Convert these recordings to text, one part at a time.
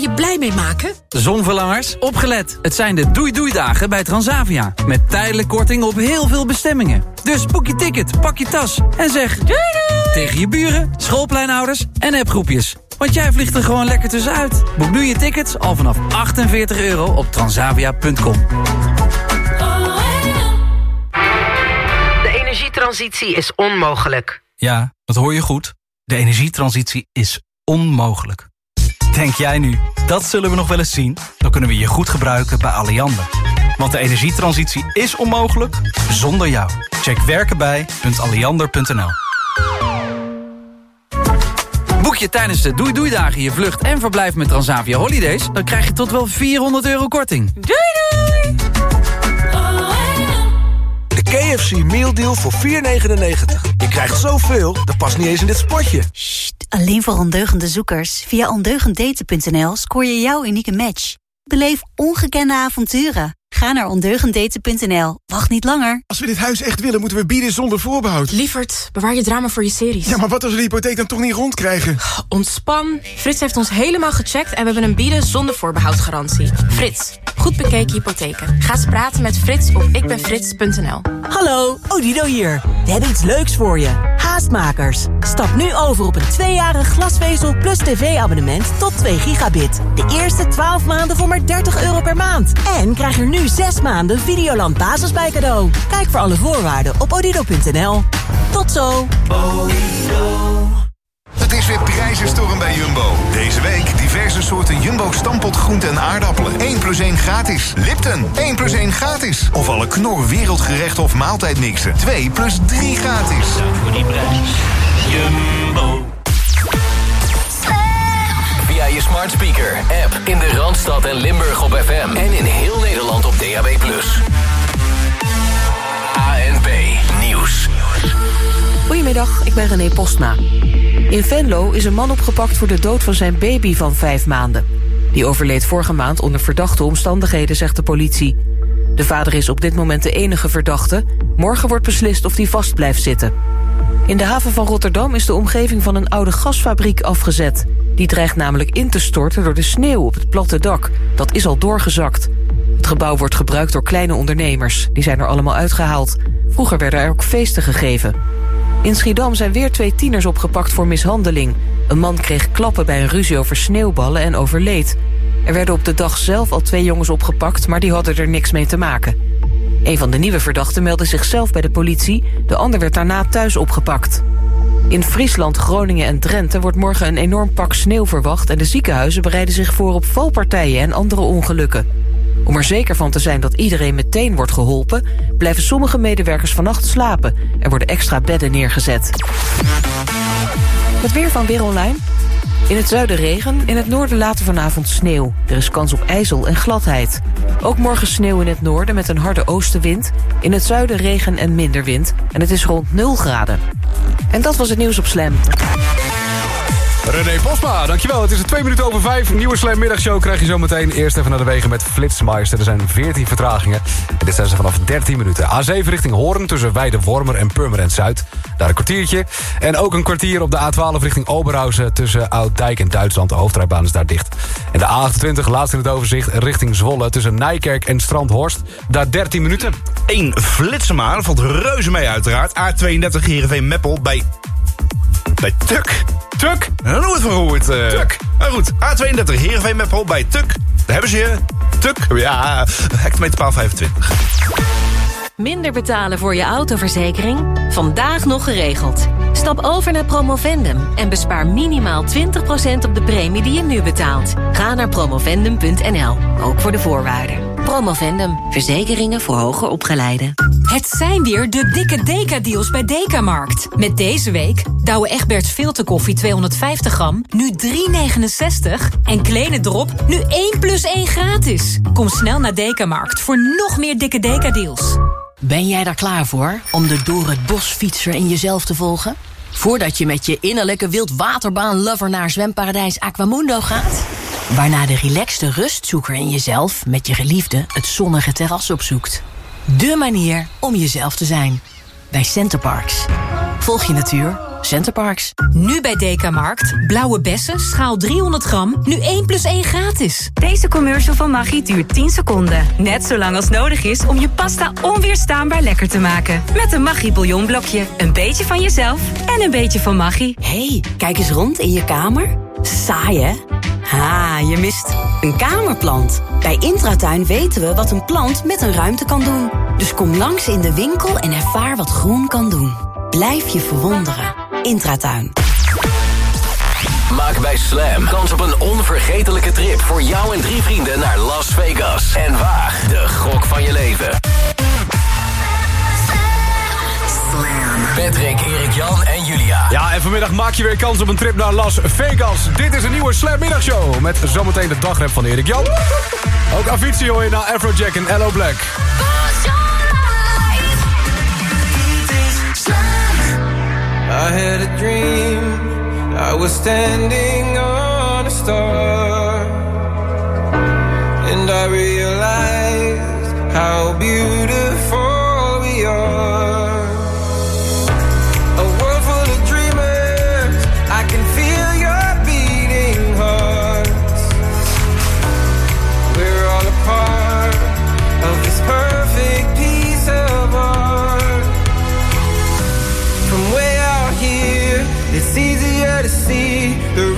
je blij mee maken? Zonverlangers, opgelet. Het zijn de doei-doei-dagen bij Transavia. Met tijdelijk korting op heel veel bestemmingen. Dus boek je ticket, pak je tas en zeg... Doei doei! Tegen je buren, schoolpleinouders en appgroepjes. Want jij vliegt er gewoon lekker tussenuit. Boek nu je tickets al vanaf 48 euro op transavia.com. De energietransitie is onmogelijk. Ja, dat hoor je goed. De energietransitie is onmogelijk. Denk jij nu, dat zullen we nog wel eens zien? Dan kunnen we je goed gebruiken bij Alliander. Want de energietransitie is onmogelijk zonder jou. Check werkenbij.alliander.nl Boek je tijdens de Doei Doei Dagen je vlucht en verblijf met Transavia Holidays... dan krijg je tot wel 400 euro korting. Doei doei! De KFC Meal Deal voor 4,99. Je krijgt zoveel, dat past niet eens in dit spotje. Alleen voor ondeugende zoekers. Via ondeugenddaten.nl scoor je jouw unieke match. Beleef ongekende avonturen. Ga naar ondeugenddaten.nl. Wacht niet langer. Als we dit huis echt willen, moeten we bieden zonder voorbehoud. Lievert, bewaar je drama voor je series. Ja, maar wat als we de hypotheek dan toch niet rondkrijgen? Ontspan. Frits heeft ons helemaal gecheckt en we hebben een bieden zonder voorbehoud garantie. Frits, goed bekeken hypotheken. Ga eens praten met Frits op ikbenfrits.nl. Hallo, Odido hier. We hebben iets leuks voor je. Haastmakers. Stap nu over op een tweejarig glasvezel plus tv-abonnement tot 2 gigabit. De eerste 12 maanden voor maar 30 euro per maand. En krijg er nu 6 maanden Videoland Basis bij cadeau. Kijk voor alle voorwaarden op odido.nl. Tot zo. Het is weer prijzenstorm bij Jumbo. Deze week diverse soorten Jumbo stampot groenten en aardappelen. 1 plus 1 gratis. Lipton, 1 plus 1 gratis. Of alle knor wereldgerecht of maaltijdmixen. 2 plus 3 gratis. voor die prijs. Jumbo. Smart speaker, app in de Randstad en Limburg op FM. En in heel Nederland op DAB+. ANP Nieuws. Goedemiddag, ik ben René Postma. In Venlo is een man opgepakt voor de dood van zijn baby van vijf maanden. Die overleed vorige maand onder verdachte omstandigheden, zegt de politie. De vader is op dit moment de enige verdachte. Morgen wordt beslist of hij vast blijft zitten. In de haven van Rotterdam is de omgeving van een oude gasfabriek afgezet. Die dreigt namelijk in te storten door de sneeuw op het platte dak. Dat is al doorgezakt. Het gebouw wordt gebruikt door kleine ondernemers. Die zijn er allemaal uitgehaald. Vroeger werden er ook feesten gegeven. In Schiedam zijn weer twee tieners opgepakt voor mishandeling. Een man kreeg klappen bij een ruzie over sneeuwballen en overleed. Er werden op de dag zelf al twee jongens opgepakt... maar die hadden er niks mee te maken. Een van de nieuwe verdachten meldde zichzelf bij de politie... de ander werd daarna thuis opgepakt. In Friesland, Groningen en Drenthe wordt morgen een enorm pak sneeuw verwacht... en de ziekenhuizen bereiden zich voor op valpartijen en andere ongelukken. Om er zeker van te zijn dat iedereen meteen wordt geholpen... blijven sommige medewerkers vannacht slapen. Er worden extra bedden neergezet. Het weer van Weer Online. In het zuiden regen, in het noorden later vanavond sneeuw. Er is kans op ijzel en gladheid. Ook morgen sneeuw in het noorden met een harde oostenwind. In het zuiden regen en minder wind. En het is rond 0 graden. En dat was het nieuws op Slam. René Posma, dankjewel. Het is er twee minuten over vijf. Nieuwe Slam middagshow krijg je zometeen. Eerst even naar de wegen met Flitsmeister. Er zijn 14 vertragingen. En dit zijn ze vanaf 13 minuten. A7 richting Hoorn tussen Weide-Wormer en Purmerend Zuid. Daar een kwartiertje. En ook een kwartier op de A12 richting Oberhausen... tussen Oud-Dijk en Duitsland. De hoofdrijbaan is daar dicht. En de A28, laatst in het overzicht, richting Zwolle... tussen Nijkerk en Strandhorst. Daar 13 minuten. Eén flitsemaar valt reuze mee uiteraard. A32 Heerenveen-Meppel bij... Bij Tuk. Tuk? Nooit van gehoord. Uh. Tuk. Maar goed, A32 Heerenveen Meppel bij Tuk. Daar hebben ze je. Tuk. Ja, hectometerpaal 25. Minder betalen voor je autoverzekering? Vandaag nog geregeld. Stap over naar Promovendum en bespaar minimaal 20% op de premie die je nu betaalt. Ga naar promovendum.nl, ook voor de voorwaarden. Promovendum, verzekeringen voor hoger opgeleiden. Het zijn weer de dikke Deka-deals bij Dekamarkt. Met deze week Douwe Egberts filterkoffie 250 gram, nu 3,69. En Kleine Drop, nu 1 plus 1 gratis. Kom snel naar Dekamarkt voor nog meer dikke Deka-deals. Ben jij daar klaar voor om de door het bos fietser in jezelf te volgen? Voordat je met je innerlijke wildwaterbaan-lover naar zwemparadijs Aquamundo gaat? Waarna de relaxte rustzoeker in jezelf met je geliefde het zonnige terras opzoekt. De manier om jezelf te zijn. Bij Centerparks. Volg je natuur Centerparks. Nu bij Dekamarkt. Blauwe bessen, schaal 300 gram. Nu 1 plus 1 gratis. Deze commercial van Maggi duurt 10 seconden. Net zo lang als nodig is om je pasta onweerstaanbaar lekker te maken. Met een Maggi bouillonblokje. Een beetje van jezelf en een beetje van Maggi. hey, kijk eens rond in je kamer. Saai, hè? Ha, je mist een kamerplant. Bij Intratuin weten we wat een plant met een ruimte kan doen. Dus kom langs in de winkel en ervaar wat groen kan doen. Blijf je verwonderen. Intratuin. Maak bij Slam kans op een onvergetelijke trip voor jou en drie vrienden naar Las Vegas. En waag de gok van je leven. Patrick, Erik Jan en Julia. Ja, en vanmiddag maak je weer kans op een trip naar Las Vegas. Dit is een nieuwe Slam middagshow. Met zometeen de dagrap van Erik Jan. Ook Avicii hoor je naar Afrojack en Ello Black. I had a dream. I was standing on a star. And I realized how beautiful we are. the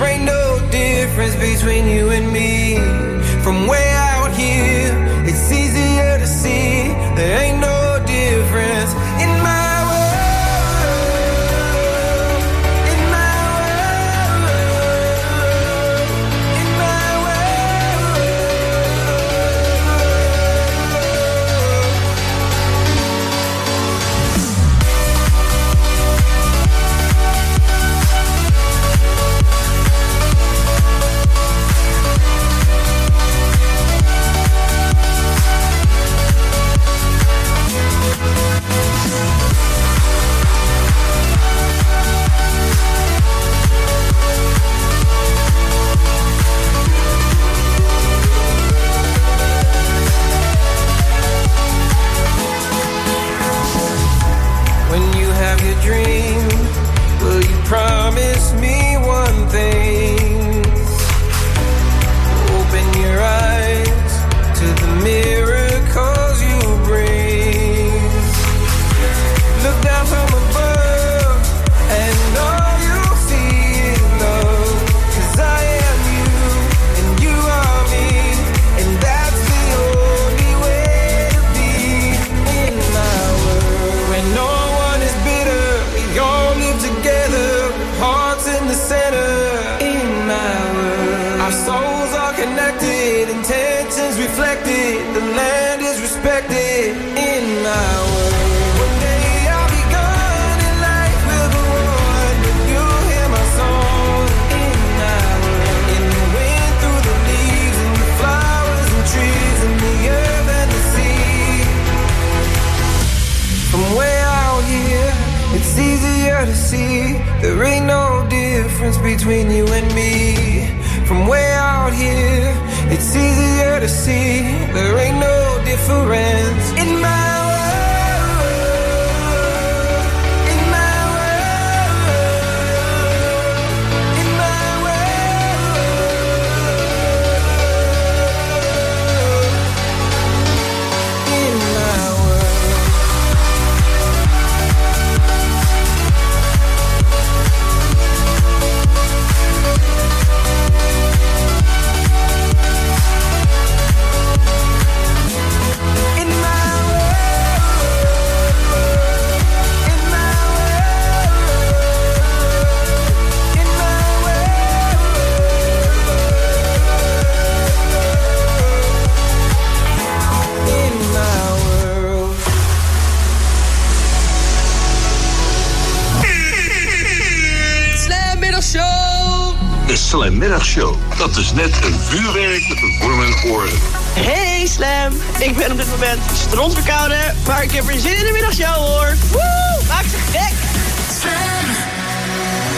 De Slam Middagshow. Dat is net een vuurwerk met een worm en oren. Hey Slam, ik ben op dit moment strontverkouden, maar ik heb er zin in de middagshow hoor. Woe, maak ze gek.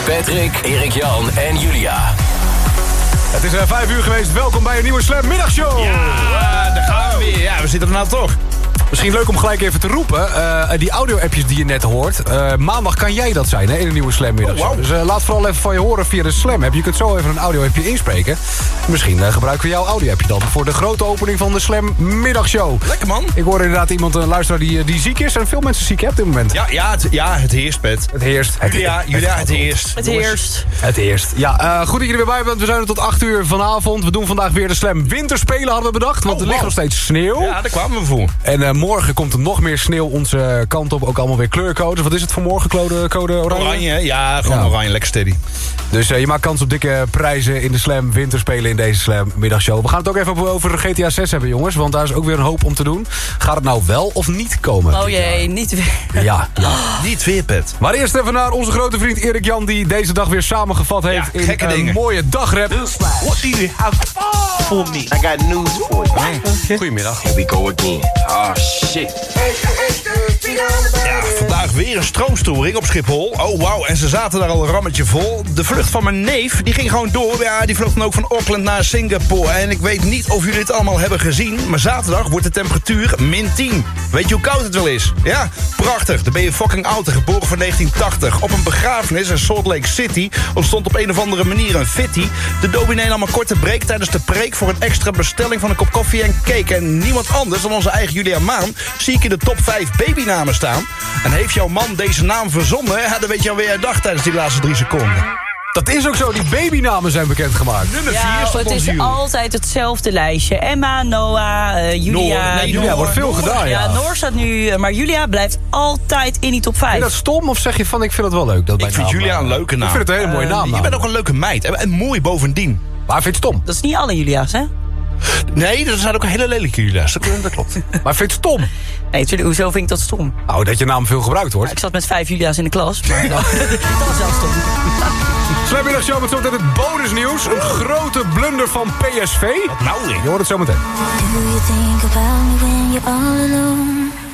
Patrick, Erik Jan en Julia. Het is uh, vijf uur geweest. Welkom bij een nieuwe Slam middagshow. Ja, daar gaan we weer. Ja, we zitten er nou toch. Misschien leuk om gelijk even te roepen. eh, die audio-appjes die je net hoort. eh, maandag kan jij dat zijn hè, in de nieuwe Slam-middag. Oh, wauw. Dus eh, laat vooral even van je horen via de Slam-app. Je kunt zo even een audio-appje inspreken. Misschien eh, gebruiken we jouw audio-appje dan... voor de grote opening van de Slam-middagshow. Lekker man. Ik hoor inderdaad iemand, een luisteraar die, die ziek is. En veel mensen ziek hè, op dit moment. Ja, ja, het, ja, het heerst, Pet. Het heerst. Het, Julia, Julia, het heerst. Het heerst. Het eerst. Ja, eh, goed dat je er weer bij bent. We zijn er tot 8 uur vanavond. We doen vandaag weer de Slam Winterspelen, hadden we bedacht. Want Oh, er ligt wow. nog steeds sneeuw. Ja, daar kwamen we voor. En morgen komt er nog meer sneeuw onze kant op. Ook allemaal weer kleurcodes. Wat is het voor morgen? Code, code oranje? Oranje, ja, gewoon Ja. oranje, lekker steady. Dus eh, je maakt kans op dikke prijzen in de Slam Winterspelen in deze Slam middagshow. We gaan het ook even over GTA 6 hebben, jongens. Want daar is ook weer een hoop om te doen. Gaat het nou wel of niet komen? Oh jee, niet weer. Ja, ja. Niet weer, Pet. Maar eerst even naar onze grote vriend Erik Jan... die deze dag weer samengevat heeft Ja, in een dingen. mooie dagrap. What do you have for me? I got news for you. Goedemiddag. Here we go again. Oh shit. Ja, vandaag weer een stroomstoring op Schiphol. Oh, wauw, en ze zaten daar al een rammetje vol. De vlucht van mijn neef, die ging gewoon door. Ja, die vloog dan ook van Auckland naar Singapore. En ik weet niet of jullie het allemaal hebben gezien... maar zaterdag wordt de temperatuur min 10. Weet je hoe koud het wel is? Ja, prachtig. Dan ben je fucking oud en geboren van 1980. Op een begrafenis in Salt Lake City... ontstond op een of andere manier een fitty. De dominee nam een korte break tijdens de preek... voor een extra bestelling van een kop koffie en cake. En niemand anders dan onze eigen Julia Maan... zie ik in de top 5 babynamen staan. En heeft jouw man deze naam verzonnen... Ja, dan weet je alweer hij dacht tijdens die laatste drie seconden. Dat is ook zo, die babynamen zijn bekendgemaakt. Nummer 4 Ja, het is altijd hetzelfde lijstje. Emma, Noah, eh, Julia. Noor, nee, Julia, Noor, wordt veel Noor. gedaan, ja. Ja, Noor staat nu... eh, Maar Julia blijft altijd in die top 5. Vind je dat stom of zeg je van ik vind het wel leuk? Dat Ik vind naam, Julia eh, een leuke naam. Ik vind het een hele mooie Eh, naam. Je bent ook een leuke meid. En, en mooi bovendien. Maar vind je het stom? Dat is niet alle Julia's, hè? Nee, er zijn ook hele lelijke Julia's. Dat, dat klopt. Maar vind je het stom? Nee, natuurlijk, hoezo vind ik dat stom? Nou, dat je naam veel gebruikt wordt. Ik zat met vijf Julia's in de klas, maar dat is wel stom. Slammiddagshow met zometeen het bonusnieuws. Een grote blunder van PSV. Nou, Je hoort het zometeen.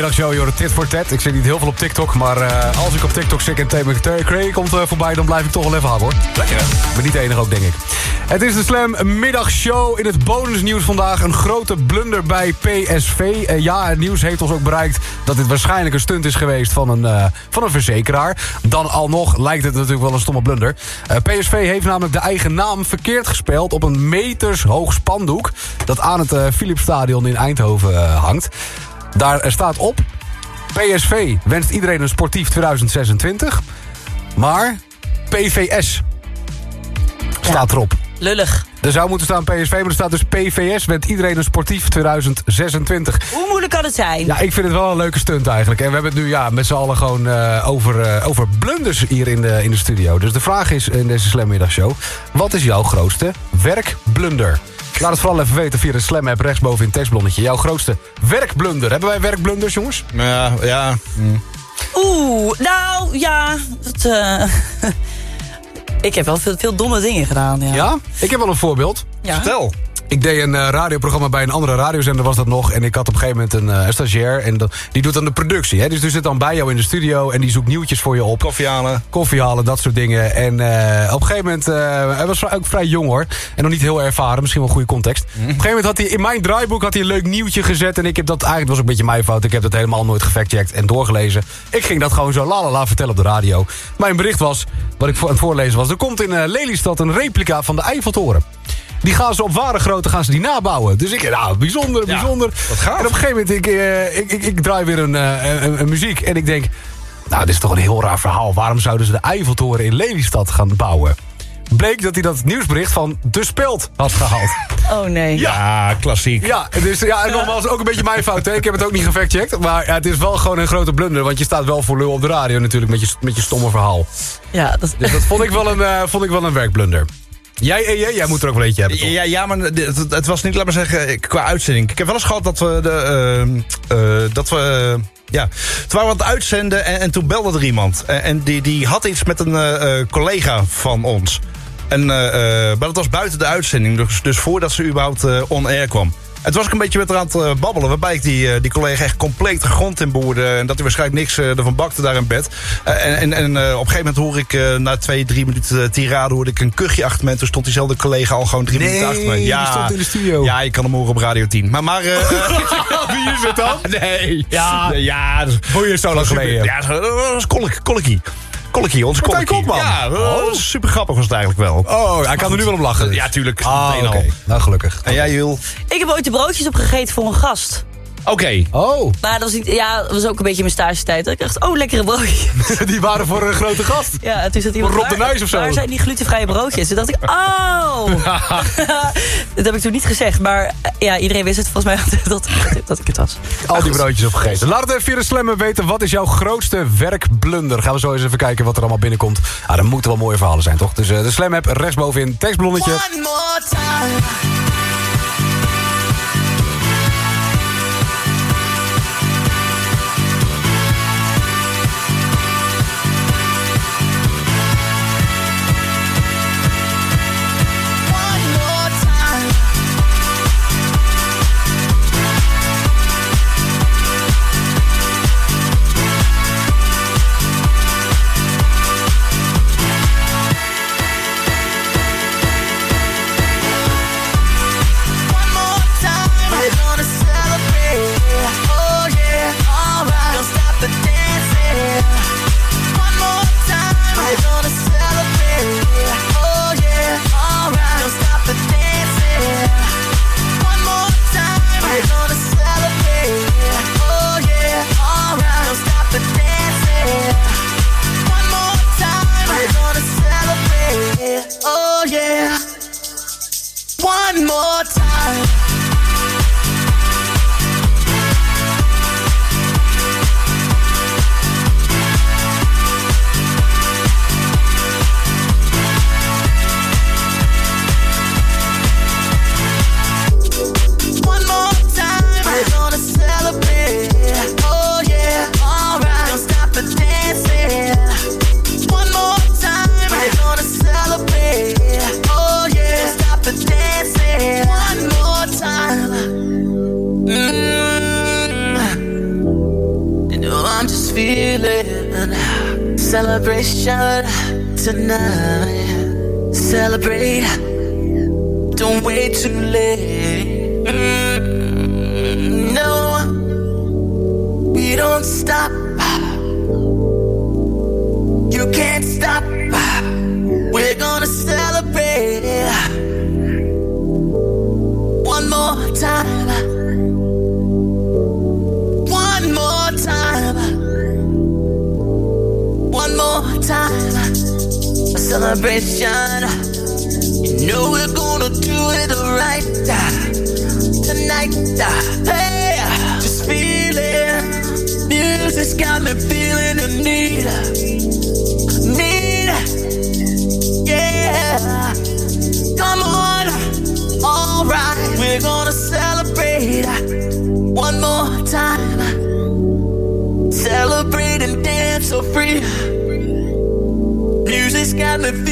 Slammiddagshow, joh, Tit voor Tet. Ik zit niet heel veel op TikTok, maar eh, als ik op TikTok zit en Tate McRae komt eh, voorbij... dan blijf ik toch wel even hangen, hoor. Lekker. Ik ben niet de enige ook, denk ik. Het is de Slam Middagshow. In het bonusnieuws vandaag een grote blunder bij PSV. Eh, ja, het nieuws heeft ons ook bereikt dat dit waarschijnlijk een stunt is geweest van een, van een verzekeraar. Dan alnog lijkt het natuurlijk wel een stomme blunder. PSV heeft namelijk de eigen naam verkeerd gespeeld op een meters hoog spandoek... dat aan het Philipsstadion in Eindhoven hangt. Daar staat op... PSV wenst iedereen een sportief 2026. Maar PVS staat erop. Lullig. Er zou moeten staan PSV, maar er staat dus PVS... wenst iedereen een sportief 2026. Hoe moeilijk kan het zijn? Ja, ik vind het wel een leuke stunt eigenlijk. En we hebben het nu ja, met z'n allen gewoon eh, over, eh, over blunders hier in de, in de studio. Dus de vraag is in deze Slammiddagshow... wat is jouw grootste werkblunder? Laat het vooral even weten via de Slam app rechtsboven in het tekstblonnetje. Jouw grootste werkblunder. Hebben wij werkblunders, jongens? Ja, ja. Oeh, nou ja. Dat, eh, ik heb wel veel, veel domme dingen gedaan. Ja? Ja? Ik heb wel een voorbeeld. Ja. Vertel. Ik deed een eh, radioprogramma bij een andere radiozender was dat nog. En ik had op een gegeven moment een, eh, een stagiair. En dat, die doet dan de productie. Hè? Dus die zit dan bij jou in de studio. En die zoekt nieuwtjes voor je op. Koffie halen. Koffie halen, dat soort dingen. En eh, op een gegeven moment... hij was ook vrij jong hoor. En nog niet heel ervaren. Misschien wel een goede context. Op een gegeven moment had hij in mijn draaiboek had hij een leuk nieuwtje gezet. En ik heb dat... Eigenlijk was ook een beetje mijn fout. Ik heb dat helemaal nooit gefactcheckt en doorgelezen. Ik ging dat gewoon zo la la la vertellen op de radio. Mijn bericht was, wat ik voor, aan het voorlezen was... er komt in Lelystad een replica van de Eiffeltoren. Die gaan ze op ware grootte gaan ze die nabouwen. Dus ik, nou, bijzonder, bijzonder. En op een gegeven moment, ik, eh, ik, ik, ik draai weer een, eh, een, een muziek. En ik denk, nou, dit is toch een heel raar verhaal. Waarom zouden ze de Eiffeltoren in Lelystad gaan bouwen? Bleek dat hij dat nieuwsbericht van De Speld had gehaald. Oh nee. Ja, klassiek. Ja, dus ja, en nogmaals, ook een beetje mijn fout. Hè? Ik heb het ook niet gefactcheckt. Maar ja, het is wel gewoon een grote blunder. Want je staat wel voor lul op de radio natuurlijk met je, met je stomme verhaal. Ja, dat, Dus dat vond ik wel een, eh, vond ik wel een werkblunder. Jij, eh, jij, jij moet er ook wel eentje hebben, toch? Ja, ja, maar het, het- het was niet, laat maar zeggen, qua uitzending. Ik heb wel eens gehad dat we de, ehm, eh, dat we, eh, ja, toen waren het uitzenden en, en toen belde er iemand. En, en die, die had iets met een eh, eh, collega van ons. En, eh, eh, maar dat was buiten de uitzending, dus, dus voordat ze überhaupt eh, on-air kwam. Het was ik een beetje met haar aan het eh, babbelen... waarbij ik die, eh, die collega echt compleet de grond in boerde... en dat hij waarschijnlijk niks eh, ervan bakte daar in bed. En en, en op een gegeven moment hoor ik na twee, drie minuten tirade... hoorde ik een kuchje achter me en toen stond diezelfde collega al gewoon drie Nee, minuten achter me. die stond in de studio. Ja, je kan hem horen op Radio 10. Maar, maar eh, Wie is het dan? Nee. Ja. Ja dat is- Hoor je zo lang geleden? Ja, dat was Kolk- Kolkie. Kolkie, onze Martijn Kolkie. Kokman. Ja, Oh. was super grappig was het eigenlijk wel. Oh, hij kan er nu wel om lachen. dus. Ja, tuurlijk. Ah, oké. Nou, gelukkig. En jij, Jul? Ik heb ooit de broodjes opgegeten voor een gast. Oké. Oh. Maar dat was, niet, ja, dat was ook een beetje mijn stagetijd. Dat ik dacht, oh, lekkere broodjes. Die waren voor een grote gast. Ja, en toen zat iemand, Rob de Nijs of zo? Waar zijn die glutenvrije broodjes? Toen dacht ik, oh! dat heb ik toen niet gezegd. Maar eh, ja, iedereen wist het volgens mij dat, dat, dat ik het was. Al die broodjes opgegeten. Laat het even via de slammen weten. Wat is jouw grootste werkblunder? Gaan we zo eens even kijken wat er allemaal binnenkomt. Ah, dat moeten wel mooie verhalen zijn, toch? Dus eh, de slam app rechtsbovenin. Tekstblonnetje. One more time. Time. Tonight. Celebrate. Celebration. You know we're gonna do it right uh, tonight. Uh, hey, uh, just feeling. Music's got me feeling the need. Need. Yeah. Come on. Alright, we're gonna celebrate one more time. Celebrate and dance so free. Music's got me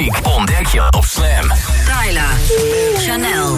muziek ontdek je op Slam. Tyla. Chanel.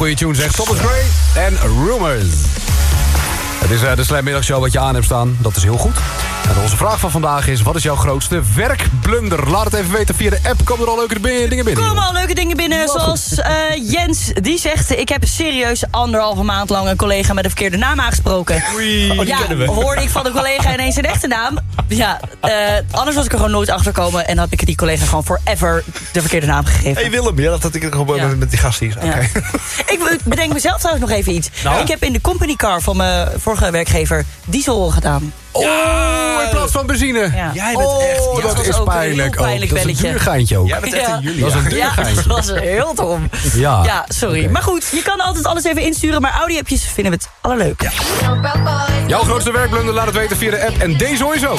Goede tune zegt Thomas Gray en Rumors. Het is eh, de Slam Middagshow wat je aan hebt staan. Dat is heel goed. En onze vraag van vandaag is... wat is jouw grootste werkblunder? Laat het even weten via de app. Komen er al leuke dingen binnen? Kom al leuke dingen binnen, zoals eh, Jens. Die zegt, ik heb serieus anderhalve maand lang een collega met een verkeerde naam aangesproken. Oei, oh, ja, we. hoorde ik van een collega ineens een echte naam. Ja, eh, anders was ik er gewoon nooit achter gekomen. En had ik die collega gewoon forever de verkeerde naam gegeven. Hey Willem, ja, dat had ik gewoon Ja. met, die gast hier. Oké. Ik bedenk mezelf trouwens nog even iets. Nou? Ik heb in de company car van mijn vorige werkgever diesel gedaan. Oh, in plaats van benzine. Ja. Jij bent Oh, echt... Ja, dat was is ook een pijnlijk. heel pijnlijk ook. Dat is belletje. een duur geintje ook. Jij bent echt een jullie. Dat is een duur Ja, geintje. dat was heel dom. Ja. Ja, sorry. Maar goed, je kan altijd alles even insturen. Maar audio-appjes vinden we het allerleuk. Jouw grootste werkblunder, laat het weten via de app. En deze sowieso.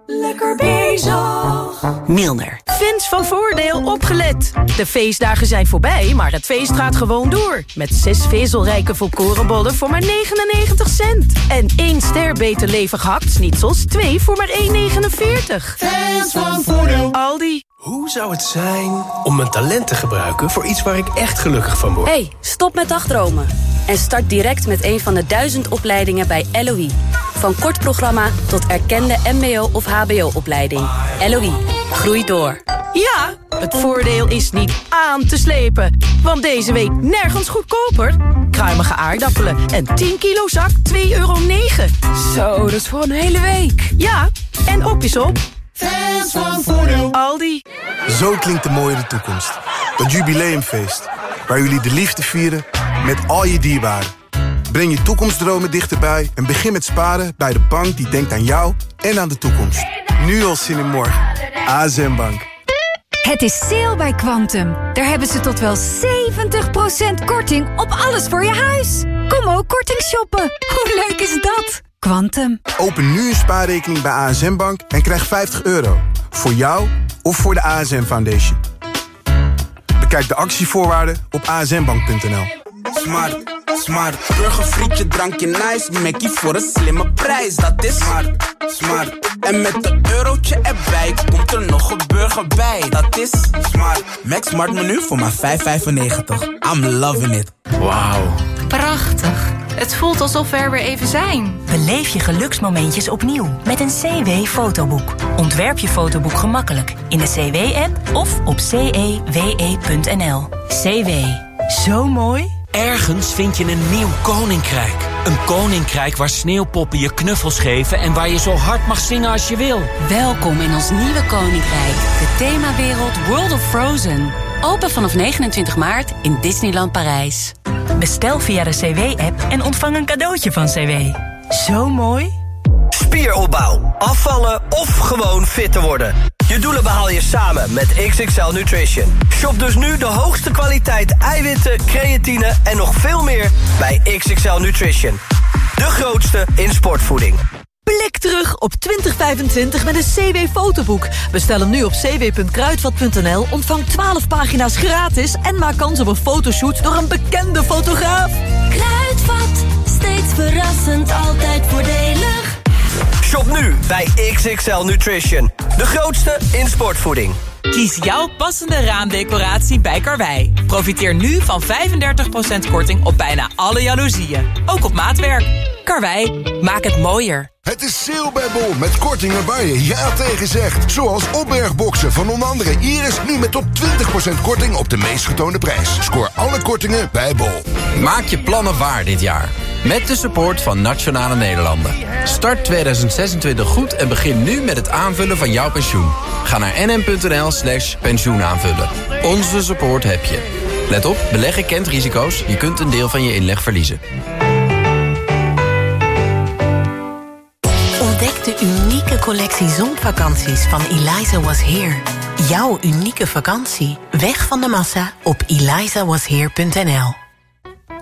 Lekker bezig. Milner. Fans van Voordeel opgelet. De feestdagen zijn voorbij, maar het feest gaat gewoon door. Met zes vezelrijke volkorenbollen voor maar 99 cent. En één ster beter levig hakt-snitsels, twee voor maar 1,49. Fans van Voordeel. Aldi. Hoe zou het zijn om mijn talent te gebruiken voor iets waar ik echt gelukkig van word? Hey, stop met dagdromen. En start direct met een van de duizend opleidingen bij LOE. Van kort programma tot erkende mbo- of hbo-opleiding. LOE, groei door. Ja, het voordeel is niet aan te slepen. Want deze week nergens goedkoper. Kruimige aardappelen en 10 kilo zak 2,9 euro. Zo, dat is voor een hele week. Ja, en op is op. Fans van Voordeel. Aldi. Zo klinkt de mooie toekomst. Dat jubileumfeest. Waar jullie de liefde vieren met al je dierbaren. Breng je toekomstdromen dichterbij en begin met sparen bij de bank die denkt aan jou en aan de toekomst. Nu al zin in morgen. ASM Bank. Het is sale bij Quantum. Daar hebben ze tot wel 70% korting op alles voor je huis. Kom ook korting shoppen. Hoe leuk is dat? Quantum. Open nu een spaarrekening bij ASM Bank en krijg 50 euro. Voor jou of voor de ASM Foundation. Bekijk de actievoorwaarden op asmbank.nl. Smart, smart. Burgerfrietje, drankje nice. Mackie voor een slimme prijs. Dat is smart, smart. En met een eurotje erbij komt er nog een burger bij. Dat is smart. Max Smart menu voor maar 5,95. I'm loving it. Wauw. Prachtig. Het voelt alsof we er weer even zijn. Beleef je geluksmomentjes opnieuw met een CW-fotoboek. Ontwerp je fotoboek gemakkelijk in de CW-app of op cewe.nl. CW. Zo mooi. Ergens vind je een nieuw koninkrijk. Een koninkrijk waar sneeuwpoppen je knuffels geven... en waar je zo hard mag zingen als je wil. Welkom in ons nieuwe koninkrijk, de themawereld World of Frozen. Open vanaf 29 maart in Disneyland Parijs. Bestel via de CW-app en ontvang een cadeautje van CW. Zo mooi. Spieropbouw, afvallen of gewoon fit te worden. Je doelen behaal je samen met XXL Nutrition. Shop dus nu de hoogste kwaliteit eiwitten, creatine en nog veel meer bij XXL Nutrition. De grootste in sportvoeding. Blik terug op 2025 met een CW-fotoboek. Bestel hem nu op cw.kruidvat.nl, ontvang 12 pagina's gratis... en maak kans op een fotoshoot door een bekende fotograaf. Kruidvat, steeds verrassend, altijd voordelig. Shop nu bij XXL Nutrition. De grootste in sportvoeding. Kies jouw passende raamdecoratie bij Karwei. Profiteer nu van 35% korting op bijna alle jaloezieën. Ook op maatwerk. Karwei, maak het mooier. Het is sale bij Bol met kortingen waar je ja tegen zegt. Zoals opbergboxen van onder andere Iris nu met tot 20% korting op de meest getoonde prijs. Scoor alle kortingen bij Bol. Maak je plannen waar dit jaar. Met de support van Nationale Nederlanden. Start 2026 goed en begin nu met het aanvullen van jouw pensioen. Ga naar nm.nl slash pensioenaanvullen. Onze support heb je. Let op, beleggen kent risico's. Je kunt een deel van je inleg verliezen. Ontdek de unieke collectie zonvakanties van Eliza Was Here. Jouw unieke vakantie. Weg van de massa op elizawasheer.nl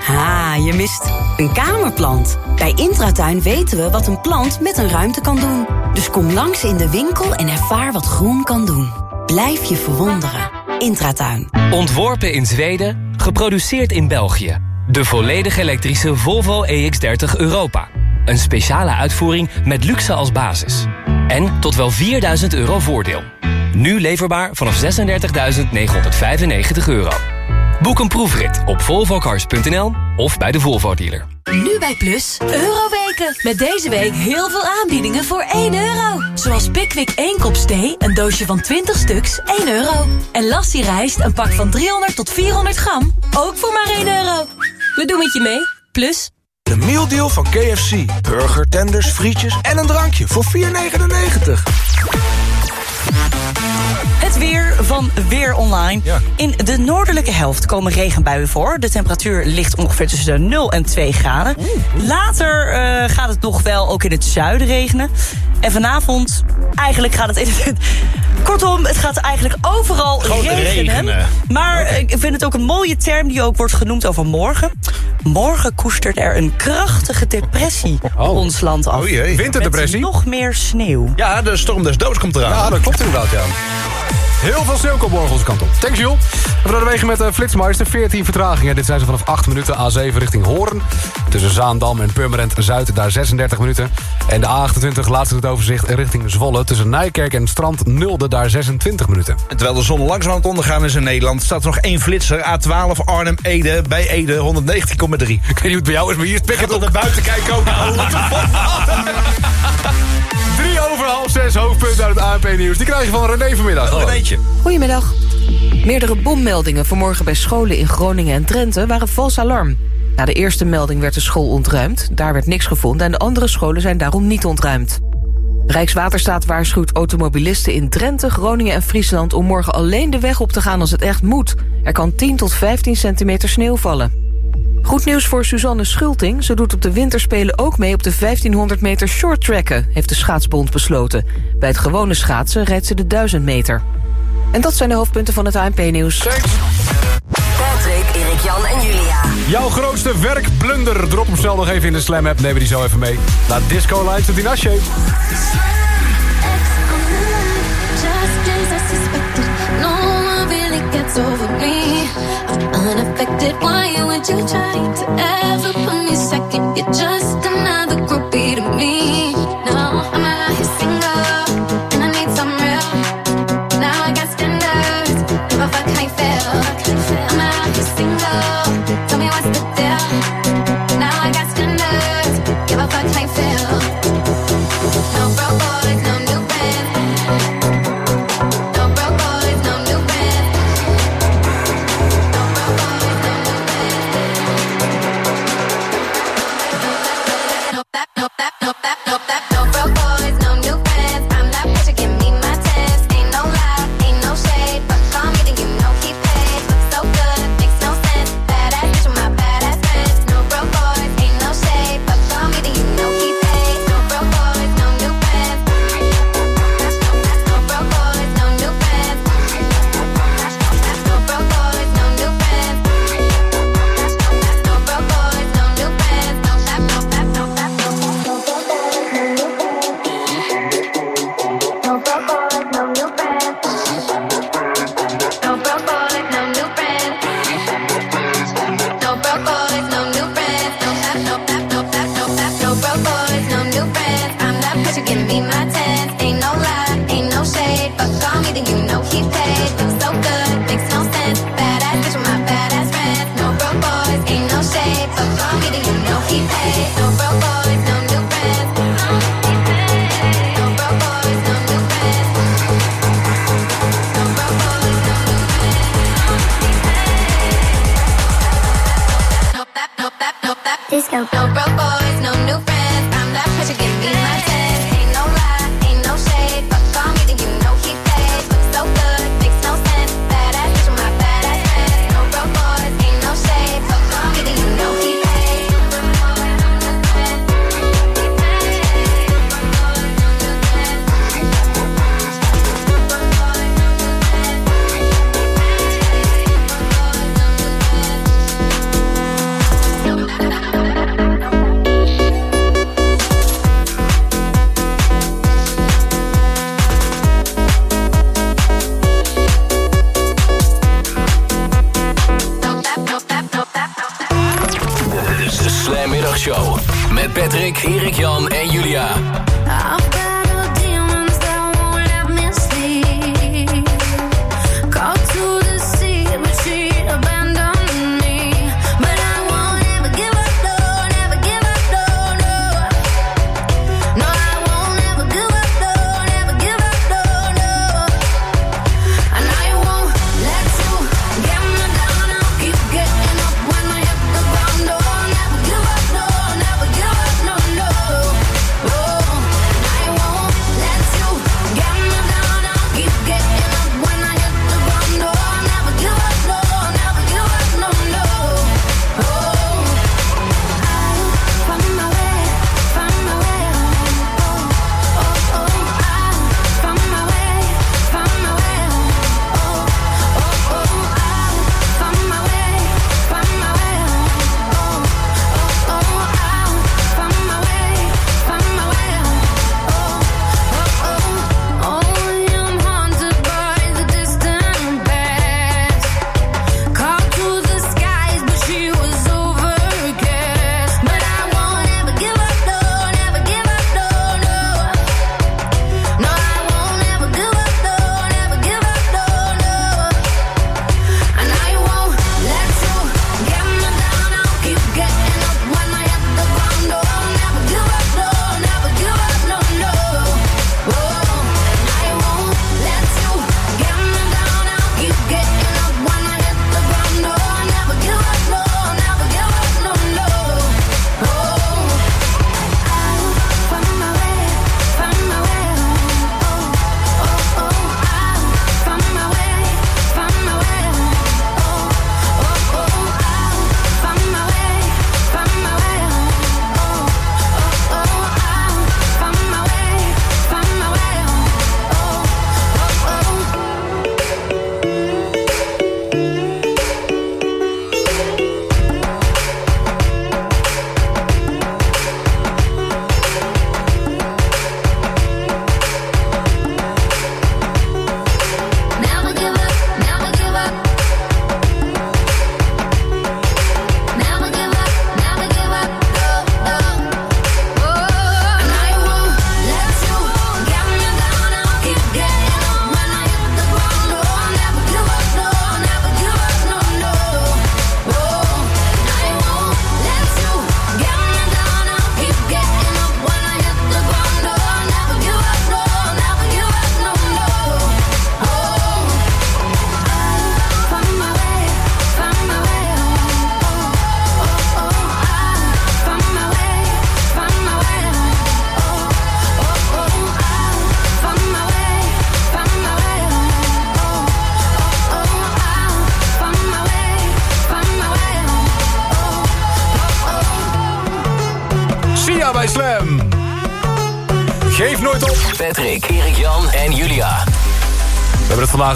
Ha, je mist een kamerplant. Bij Intratuin weten we wat een plant met een ruimte kan doen. Dus kom langs in de winkel en ervaar wat groen kan doen. Blijf je verwonderen. Intratuin. Ontworpen in Zweden, geproduceerd in België. De volledig elektrische Volvo EX30 Europa. Een speciale uitvoering met luxe als basis. En tot wel 4000 euro voordeel. Nu leverbaar vanaf 36.995 euro. Boek een proefrit op volvocars.nl of bij de Volvo dealer. Nu bij Plus, Euroweken. Met deze week heel veel aanbiedingen voor 1 euro. Zoals Pickwick 1 kop thee, een doosje van 20 stuks, 1 euro. En Lassie rijst, een pak van 300 tot 400 gram, ook voor maar 1 euro. We doen het je mee, Plus. De mealdeal van KFC. Burger, tenders, frietjes en een drankje voor 4,99. Het weer van Weer Online. In de noordelijke helft komen regenbuien voor. De temperatuur ligt ongeveer tussen de 0 en 2 graden. Later eh, gaat het nog wel ook in het zuiden regenen. En vanavond, eigenlijk gaat het in het... Kortom, het gaat eigenlijk overal regenen. regenen. Maar ik vind het ook een mooie term die ook wordt genoemd over morgen. Morgen koestert er een krachtige depressie ons land af. Oh jee. Winterdepressie? Met nog meer sneeuw. Ja, de storm des doods komt eraan. Ja, dat klopt inderdaad, ja. Yeah. Heel veel sneeuw komt morgen onze kant op. Thanks, Jules. We gaan de wegen met uh, Flitsmeister. 14 vertragingen. Dit zijn ze vanaf 8 minuten. A7 richting Hoorn. Tussen Zaandam en Purmerend Zuid. Daar 36 minuten. En de A28 laatste het overzicht richting Zwolle. Tussen Nijkerk en Strand Nulde. Daar 26 minuten. En Terwijl de zon langzaam aan het ondergaan is in Nederland... staat er nog één flitser. A12 Arnhem-Ede bij Ede 119,3. Ik weet niet hoe het bij jou is, maar hier is het tot naar buiten kijken ook. Nou, what the fuck? Drie over half zes hoofdpunten uit het ANP-nieuws. Die krijg je van René vanmiddag. Goedemiddag. Meerdere bommeldingen vanmorgen bij scholen in Groningen en Drenthe waren vals alarm. Na de eerste melding werd de school ontruimd. Daar werd niks gevonden en de andere scholen zijn daarom niet ontruimd. Rijkswaterstaat waarschuwt automobilisten in Drenthe, Groningen en Friesland... om morgen alleen de weg op te gaan als het echt moet. Er kan 10 tot 15 centimeter sneeuw vallen. Goed nieuws voor Suzanne Schulting. Ze doet op de winterspelen ook mee op de 1500 meter shorttracken... heeft de schaatsbond besloten. Bij het gewone schaatsen rijdt ze de 1000 meter. En dat zijn de hoofdpunten van het ANP-nieuws. Patrick, Erik, Jan en Julia. Jouw grootste werkblunder. Drop hem snel nog even in de Slam app. Nemen we die zo even mee. Naar Disco Lights en Tinashe. Just as I suspected, no one really gets over me. I'm unaffected. Why would you try to ever put me second? You're just another groupie to me.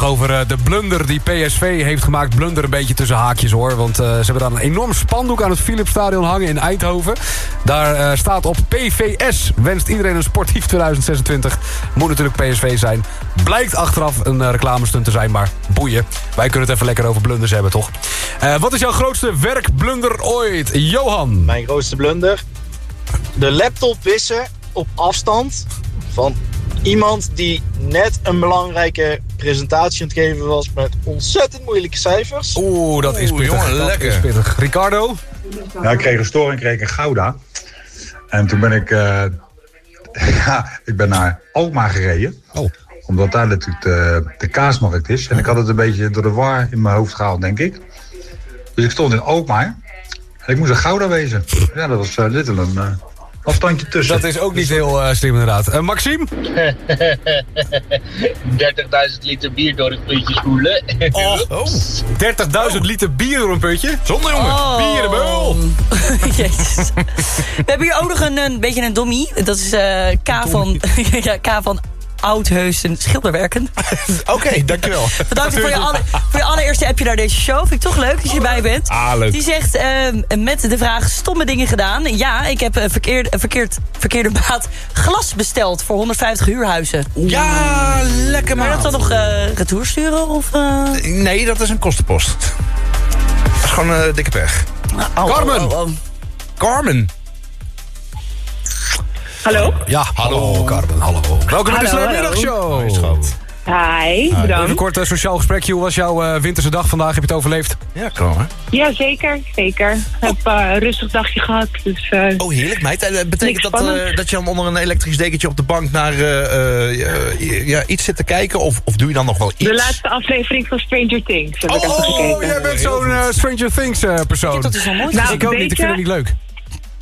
Over eh, de blunder die PSV heeft gemaakt. Blunder een beetje tussen haakjes hoor. Want eh, ze hebben daar een enorm spandoek aan het Philipsstadion hangen in Eindhoven. Daar eh, staat op PVS. Wenst iedereen een sportief 2026. Moet natuurlijk PSV zijn. Blijkt achteraf een eh, reclamestunt te zijn, maar boeien. Wij kunnen het even lekker over blunders hebben, toch? Wat is jouw grootste werkblunder ooit? Johan. Mijn grootste blunder. De laptop wissen op afstand van iemand die net een belangrijke presentatie aan het geven was met ontzettend moeilijke cijfers. Oeh, dat is pittig. dat is pittig. Ricardo? Ja, ik kreeg een storing, kreeg een Gouda. En toen ben ik, eh, ja, ik ben naar Alkmaar gereden. Oh. Omdat daar natuurlijk de, de kaasmarkt is. En ik had het een beetje door de war in mijn hoofd gehaald, denk ik. Dus ik stond in Alkmaar. En ik moest een Gouda wezen. Ja, dat was uh, little een uh, afstandje tussen. Dat is ook niet heel uh, slim inderdaad. Uh, Maxime? 30.000 liter bier door een putje spoelen. Oh, oh. 30.000 liter bier door een putje? Zonder jongen. Oh. Bier de beul. Jezus. We hebben hier ook nog een, een beetje een dommie. Dat is uh, K, van, ja, K van Oudheusen Schilderwerken. Oké, okay, dankjewel. Bedankt voor je, alle, voor je allereerste appje naar deze show. Vind ik toch leuk dat je erbij bent. Ah, leuk. Die zegt uh, met de vraag stomme dingen gedaan. Ja, ik heb een verkeerd, verkeerd, verkeerde maat glas besteld voor 150 huurhuizen. Ja, lekker man. Kan je dat dan nog uh, retour sturen? Of, uh... Nee, dat is een kostenpost. Dat is gewoon uh, dikke pech. Oh, Carmen. Oh, oh, Carmen. Hallo? Ja, hallo Carmen, hallo. Welkom bij de Hallo, Slam hallo. Middagshow. Hi, Even bedankt. een kort eh, sociaal gesprekje. Hoe was jouw eh, winterse dag vandaag? Heb je het overleefd? Ja, kan hè? Ja, zeker, zeker. Ik heb eh, een rustig dagje gehad, dus... eh, Oh, heerlijk meid. En, betekent dat, eh, dat je dan onder een elektrisch dekentje op de bank naar eh, eh, ja, iets zit te kijken? Of, of doe je dan nog wel iets? de laatste aflevering van Stranger Things heb ik even gekeken. Oh, jij bent zo'n Stranger Things eh, persoon. dat is al mooi Nou, ik ook niet, ik vind het niet leuk.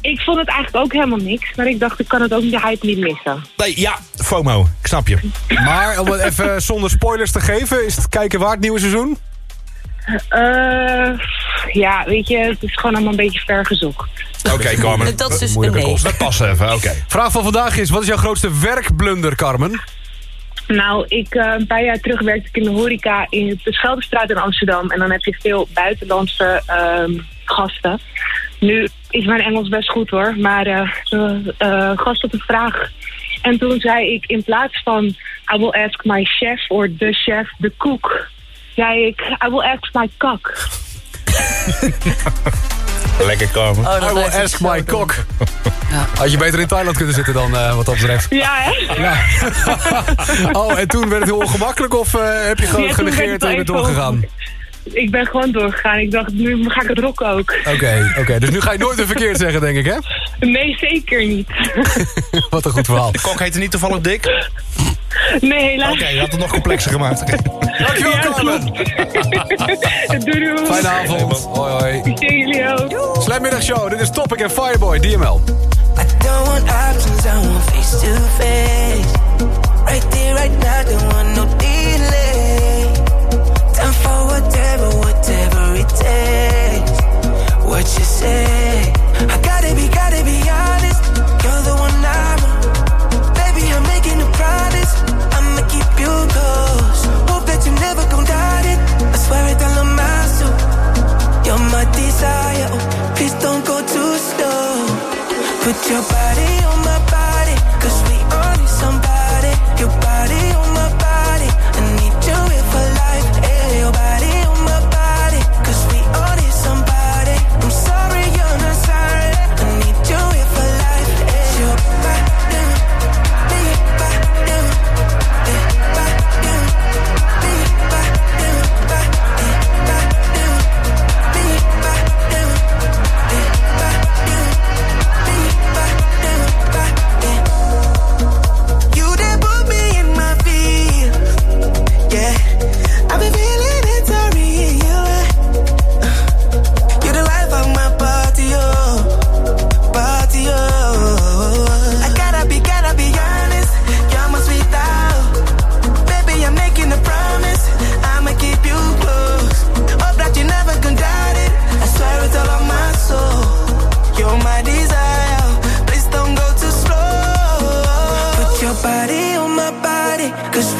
Ik vond het eigenlijk ook helemaal niks, maar ik dacht ik kan het ook de hype niet missen. Nee, ja, FOMO. Ik snap je. Maar om het even zonder spoilers te geven, is het kijken waard nieuwe seizoen? Eh, ja, weet je, het is gewoon allemaal een beetje ver gezocht. Oké, Carmen. Dat is dus een nee. Dat past even, oké. Vraag van vandaag is, wat is jouw grootste werkblunder, Carmen? Nou, ik, eh, een paar jaar terug werkte ik in de horeca in de Scheldestraat in Amsterdam. En dan heb je veel buitenlandse ehm, gasten. Nu is mijn Engels best goed hoor, maar eh de eh, gast had een vraag. En toen zei ik in plaats van I will ask my chef of de chef, de cook, zei ik I will ask my kak. Lekker, Carmen. Oh, I will ask my cock. Had je beter in Thailand kunnen zitten dan, eh, wat dat betreft. Ja, hè? Ja. oh, en toen werd het heel ongemakkelijk of eh, heb je gewoon Ja, het en bent doorgegaan? Ik ben gewoon doorgegaan. Ik dacht, nu ga ik het rocken ook. Oké, oké. Dus nu ga je nooit weer verkeerd zeggen, denk ik, hè? Nee, zeker niet. Wat een goed verhaal. De kok heette niet toevallig Dick? Nee, helaas. Oké, je had het nog complexer gemaakt. Dankjewel, Carmen. doei, doei. Fijne avond. Hoi, hoi. Ik zie jullie ook. Slammiddagshow, dit is Topic en Fireboy, DML. Don't want options, I want face to face. Right there, right now, don't want no whatever, it takes. What you say? I gotta be, gotta be honest. You're the one I want. Baby, I'm making a promise. I'ma keep you close. Hope that you never gon' doubt it. I swear it all on my soul. You're my desire. Please don't go too slow. Put your body,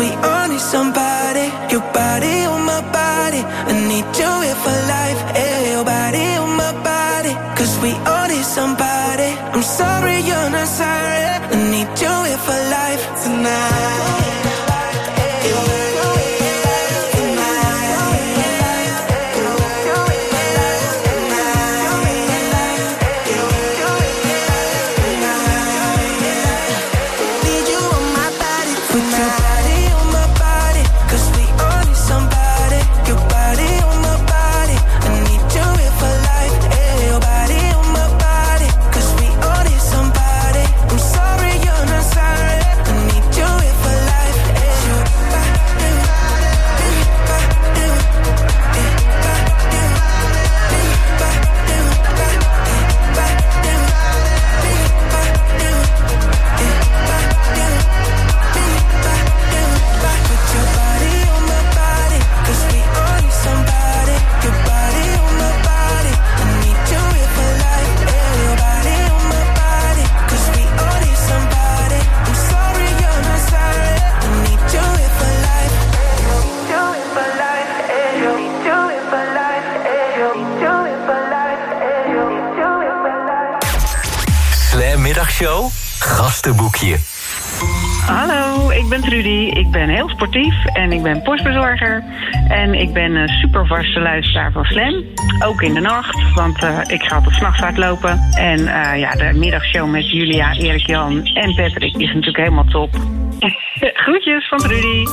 we all need somebody. Your body on my body. I need you here for life. Hey, your body on my body. Cause we all need somebody. I'm sorry you're not sorry. I need you here for life tonight. Gastenboekje. Hallo, ik ben Trudy. Ik ben heel sportief en ik ben postbezorger. En ik ben een supervaste luisteraar van Slam. Ook in de nacht, want eh, ik ga tot s'nachts hardlopen. En eh, ja, de middagshow met Julia, Erik Jan en Patrick is natuurlijk helemaal top. Groetjes van Trudy.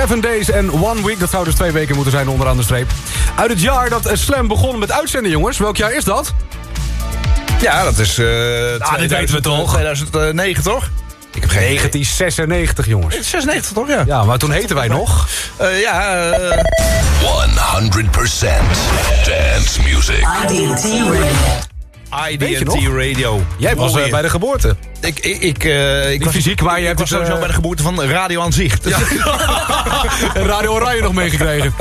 Seven Days and One Week. Dat zou dus twee weken moeten zijn onderaan de streep. Uit het jaar dat Slam begon met uitzenden, jongens. Welk jaar is dat? Ja, dat is... eh dit weten we toch? 2009, toch? Ik heb geen 1996, jongens. 96 toch, ja? Ja, maar toen heten wij nog. Eh, ja, eh 100% dance music. Weet je IDT? Radio. Jij was bij de geboorte. Ik, ik, ik, eh, ik was, fysiek, maar je ik hebt was sowieso eh, bij de geboorte van Radio aan zich. En Radio Oranje nog meegekregen.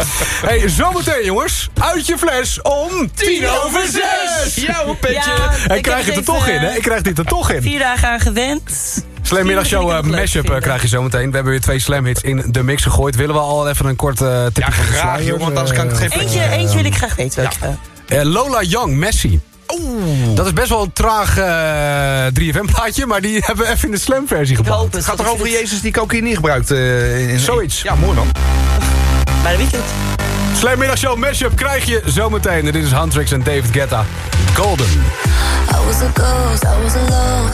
hey, zometeen jongens. Uit je fles om tien over zes. Ja, een petje. Ja, ik krijgt heb het er toch in, hè? Ik krijg dit er toch in. Vier dagen aan gewend. Slam Middagshow Vind uh, ik nog leuk mashup eh, krijg je zometeen. We hebben weer twee slam hits in de mix gegooid. Willen we al even een kort eh tipje Ja, van de graag, sluier, joh, want anders kan ik het geen eh, Eentje, eentje wil ik graag weten welke. eh, Lola Young, Messi. Dat is best wel een traag eh 3FM-plaatje, maar die hebben we even in de slam-versie gebouwd. het. Gaat toch over Jezus die cocaïne gebruikt? eh, in, Zoiets. Ja, mooi man. het- Maar dat weet ik het. Slam Middagshow mashup krijg je zometeen. En dit is Huntrix en David Guetta. Golden. I was a ghost, I was alone.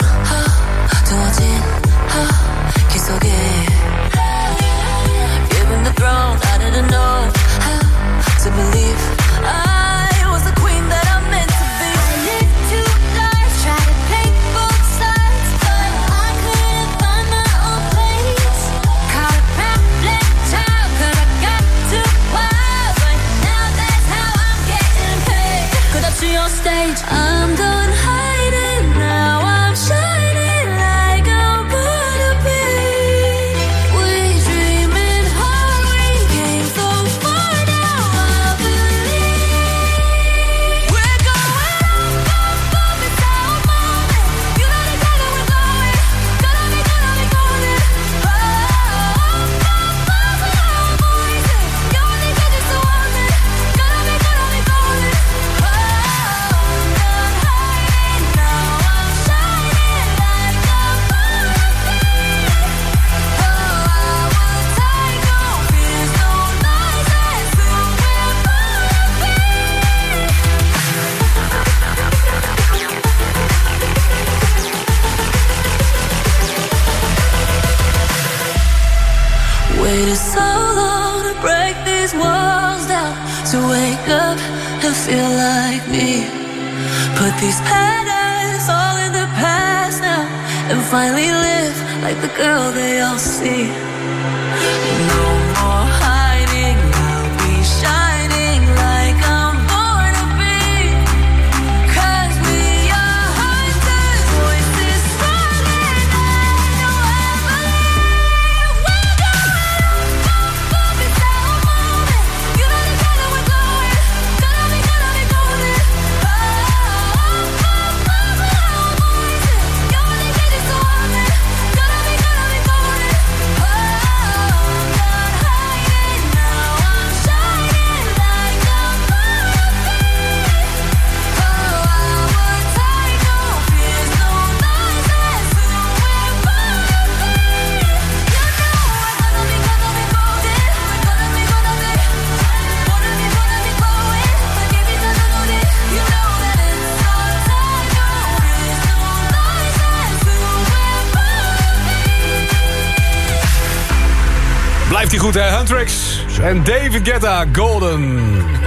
Goed, hè? Huntrix en David Guetta, Golden.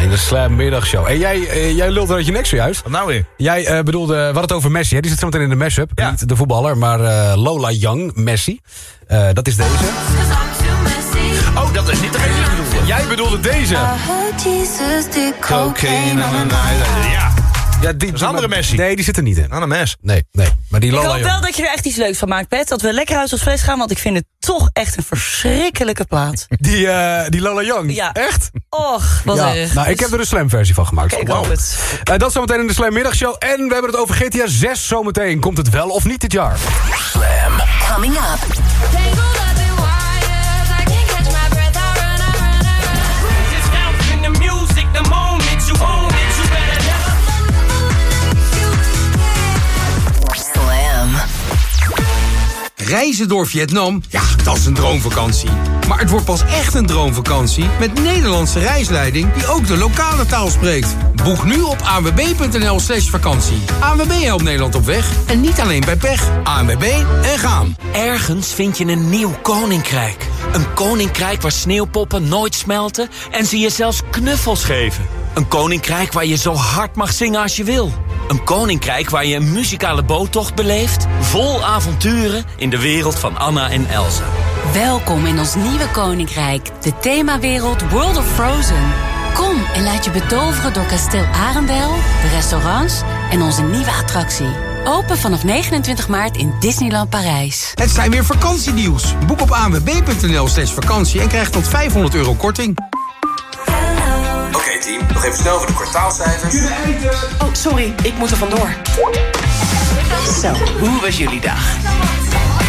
In de Slam Middagshow. En jij, eh, jij lult uit je nek zojuist. Wat nou weer? Jij eh, bedoelde, we hadden het over Messi. Hè? Die zit zo meteen in de mashup. Niet de voetballer, maar eh, Lola Young, Messi. Eh, dat is deze. Oh, dat is niet degene die ik bedoelde. Jij bedoelde deze. I heard Jesus did Cocaine. cocaine. Ja. Ja, die, Dat is een andere Messi. Nee, die zit er niet in. Aan een mes. Nee, nee. Maar die Ik Lola hoop Young. wel dat je er echt iets leuks van maakt, Pet. Dat we lekker uit ons vlees gaan, want ik vind het toch echt een verschrikkelijke plaat. Die, eh, die Lola Young. Ja. Echt? Och, wat ja. erg. Nou, ik heb er een slam versie van gemaakt. Kijk, ik hoop het. Eh, dat zometeen in de Slam Middagshow. En we hebben het over GTA 6 zometeen. Komt het wel of niet dit jaar? Coming up. Reizen door Vietnam, ja, dat is een droomvakantie. Maar het wordt pas echt een droomvakantie met Nederlandse reisleiding die ook de lokale taal spreekt. Boek nu op anwb.nl slash vakantie. ANWB helpt Nederland op weg en niet alleen bij pech. ANWB en gaan. Ergens vind je een nieuw koninkrijk. Een koninkrijk waar sneeuwpoppen nooit smelten en ze je zelfs knuffels geven. Een koninkrijk waar je zo hard mag zingen als je wil. Een koninkrijk waar je een muzikale boottocht beleeft... vol avonturen in de wereld van Anna en Elsa. Welkom in ons nieuwe koninkrijk, de themawereld World of Frozen. Kom en laat je betoveren door kasteel Arendel, de restaurants en onze nieuwe attractie. Open vanaf 29 maart in Disneyland Parijs. Het zijn weer vakantienieuws. Boek op anwb.nl slash vakantie en krijg tot 500 euro korting. Team, nog even snel voor de kwartaalcijfers. Oh, sorry, ik moet er vandoor. Zo, hoe was jullie dag?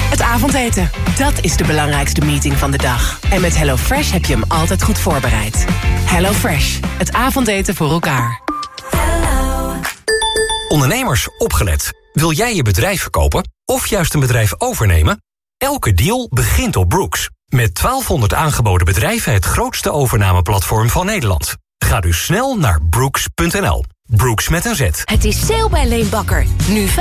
Het avondeten, dat is de belangrijkste meeting van de dag. En met HelloFresh heb je hem altijd goed voorbereid. HelloFresh, het avondeten voor elkaar. Ondernemers, opgelet. Wil jij je bedrijf verkopen of juist een bedrijf overnemen? Elke deal begint op Brooks. Met 1200 aangeboden bedrijven het grootste overnameplatform van Nederland. Ga dus snel naar brooks.nl. Brooks met een Z. Het is sale bij Leenbakker. Nu 25%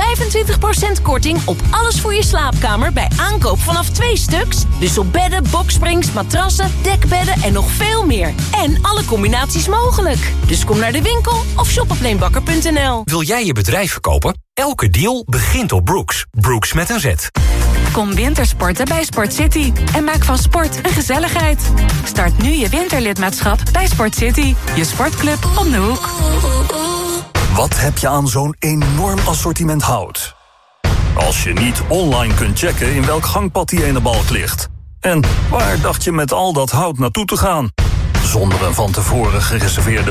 korting op alles voor je slaapkamer bij aankoop vanaf twee stuks. Dus op bedden, boksprings, matrassen, dekbedden en nog veel meer. En alle combinaties mogelijk. Dus kom naar de winkel of shop op leenbakker.nl. Wil jij je bedrijf verkopen? Elke deal begint op Brooks. Brooks met een Z. Kom wintersporten bij Sport City en maak van sport een gezelligheid. Start nu je winterlidmaatschap bij Sport City, je sportclub om de hoek. Wat heb je aan zo'n enorm assortiment hout? Als je niet online kunt checken in welk gangpad die ene balk ligt. En waar dacht je met al dat hout naartoe te gaan? Zonder een van tevoren gereserveerde